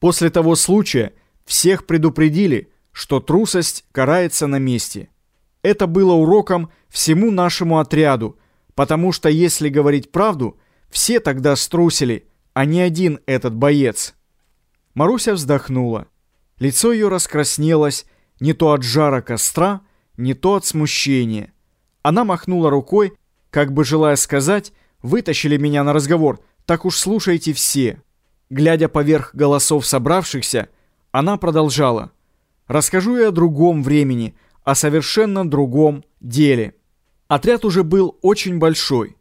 После того случая всех предупредили, что трусость карается на месте. Это было уроком всему нашему отряду, потому что, если говорить правду, все тогда струсили, а не один этот боец. Маруся вздохнула. Лицо ее раскраснелось не то от жара костра, не то от смущения. Она махнула рукой, как бы желая сказать, вытащили меня на разговор, так уж слушайте все. Глядя поверх голосов собравшихся, она продолжала. «Расскажу я о другом времени, о совершенно другом деле». Отряд уже был очень большой.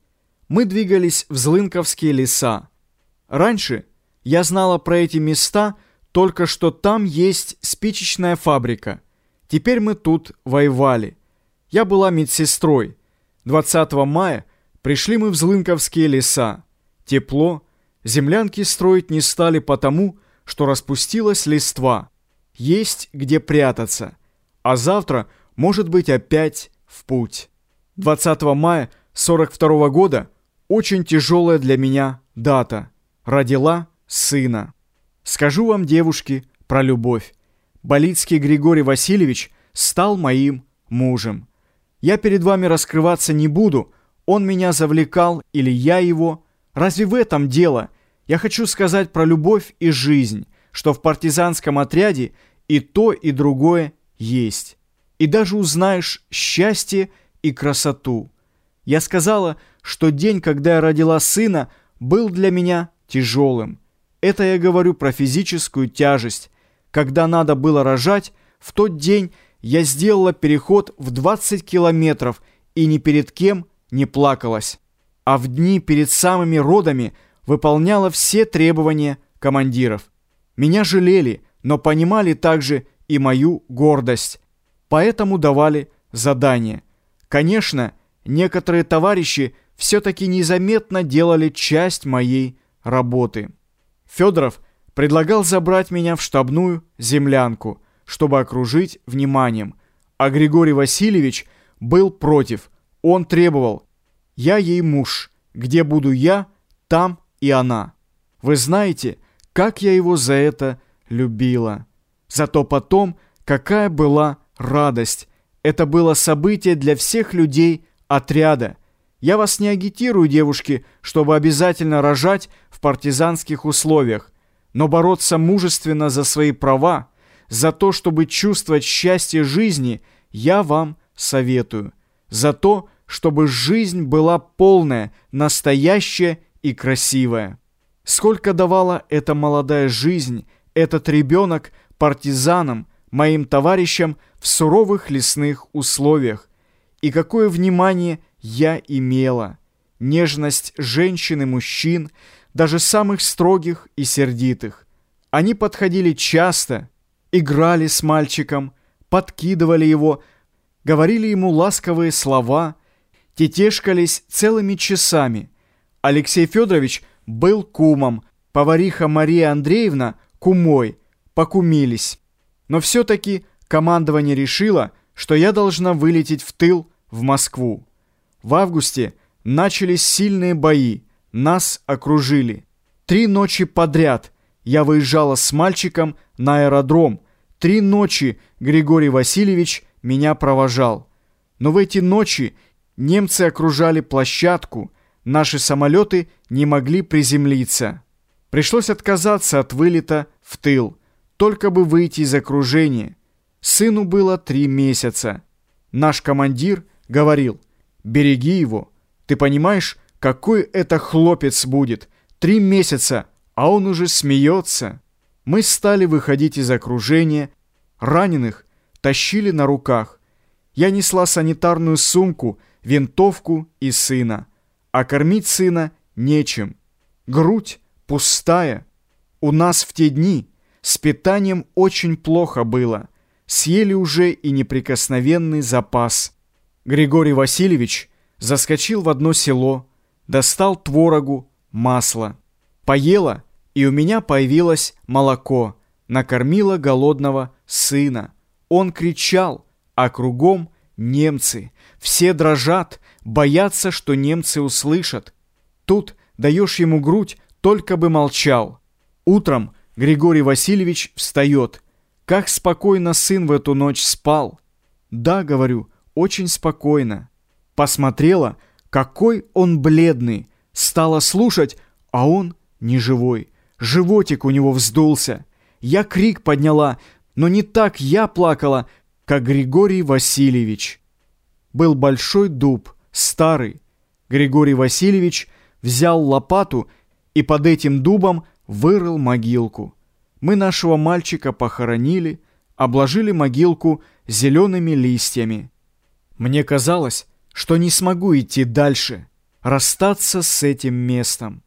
Мы двигались в Злынковские леса. Раньше я знала про эти места только что там есть спичечная фабрика. Теперь мы тут воевали. Я была медсестрой. 20 мая пришли мы в Злынковские леса. Тепло, Землянки строить не стали потому, что распустилась листва. Есть где прятаться. А завтра, может быть, опять в путь. 20 мая 42 -го года очень тяжелая для меня дата. Родила сына. Скажу вам, девушки, про любовь. Болицкий Григорий Васильевич стал моим мужем. Я перед вами раскрываться не буду, он меня завлекал или я его – Разве в этом дело? Я хочу сказать про любовь и жизнь, что в партизанском отряде и то, и другое есть. И даже узнаешь счастье и красоту. Я сказала, что день, когда я родила сына, был для меня тяжелым. Это я говорю про физическую тяжесть. Когда надо было рожать, в тот день я сделала переход в 20 километров и ни перед кем не плакалась а в дни перед самыми родами выполняла все требования командиров. Меня жалели, но понимали также и мою гордость, поэтому давали задания. Конечно, некоторые товарищи все-таки незаметно делали часть моей работы. Федоров предлагал забрать меня в штабную землянку, чтобы окружить вниманием, а Григорий Васильевич был против. Он требовал, я ей муж. Где буду я, там и она. Вы знаете, как я его за это любила. Зато потом, какая была радость. Это было событие для всех людей отряда. Я вас не агитирую, девушки, чтобы обязательно рожать в партизанских условиях, но бороться мужественно за свои права, за то, чтобы чувствовать счастье жизни, я вам советую. За то, чтобы жизнь была полная, настоящая и красивая. Сколько давала эта молодая жизнь, этот ребенок партизанам, моим товарищам в суровых лесных условиях. И какое внимание я имела. Нежность женщин и мужчин, даже самых строгих и сердитых. Они подходили часто, играли с мальчиком, подкидывали его, говорили ему ласковые слова, тетешкались целыми часами. Алексей Федорович был кумом, повариха Мария Андреевна – кумой, покумились. Но все-таки командование решило, что я должна вылететь в тыл в Москву. В августе начались сильные бои, нас окружили. Три ночи подряд я выезжала с мальчиком на аэродром. Три ночи Григорий Васильевич меня провожал. Но в эти ночи Немцы окружали площадку, наши самолеты не могли приземлиться. Пришлось отказаться от вылета в тыл, только бы выйти из окружения. Сыну было три месяца. Наш командир говорил, «Береги его. Ты понимаешь, какой это хлопец будет? Три месяца, а он уже смеется». Мы стали выходить из окружения. Раненых тащили на руках. Я несла санитарную сумку, винтовку и сына. А кормить сына нечем. Грудь пустая. У нас в те дни с питанием очень плохо было. Съели уже и неприкосновенный запас. Григорий Васильевич заскочил в одно село, достал творогу, масло. Поела, и у меня появилось молоко. Накормила голодного сына. Он кричал, а кругом немцы. Все дрожат, боятся, что немцы услышат. Тут даешь ему грудь, только бы молчал. Утром Григорий Васильевич встает. Как спокойно сын в эту ночь спал. Да, говорю, очень спокойно. Посмотрела, какой он бледный. Стала слушать, а он не живой. Животик у него вздулся. Я крик подняла, но не так я плакала, как Григорий Васильевич. Был большой дуб, старый. Григорий Васильевич взял лопату и под этим дубом вырыл могилку. Мы нашего мальчика похоронили, обложили могилку зелеными листьями. Мне казалось, что не смогу идти дальше, расстаться с этим местом.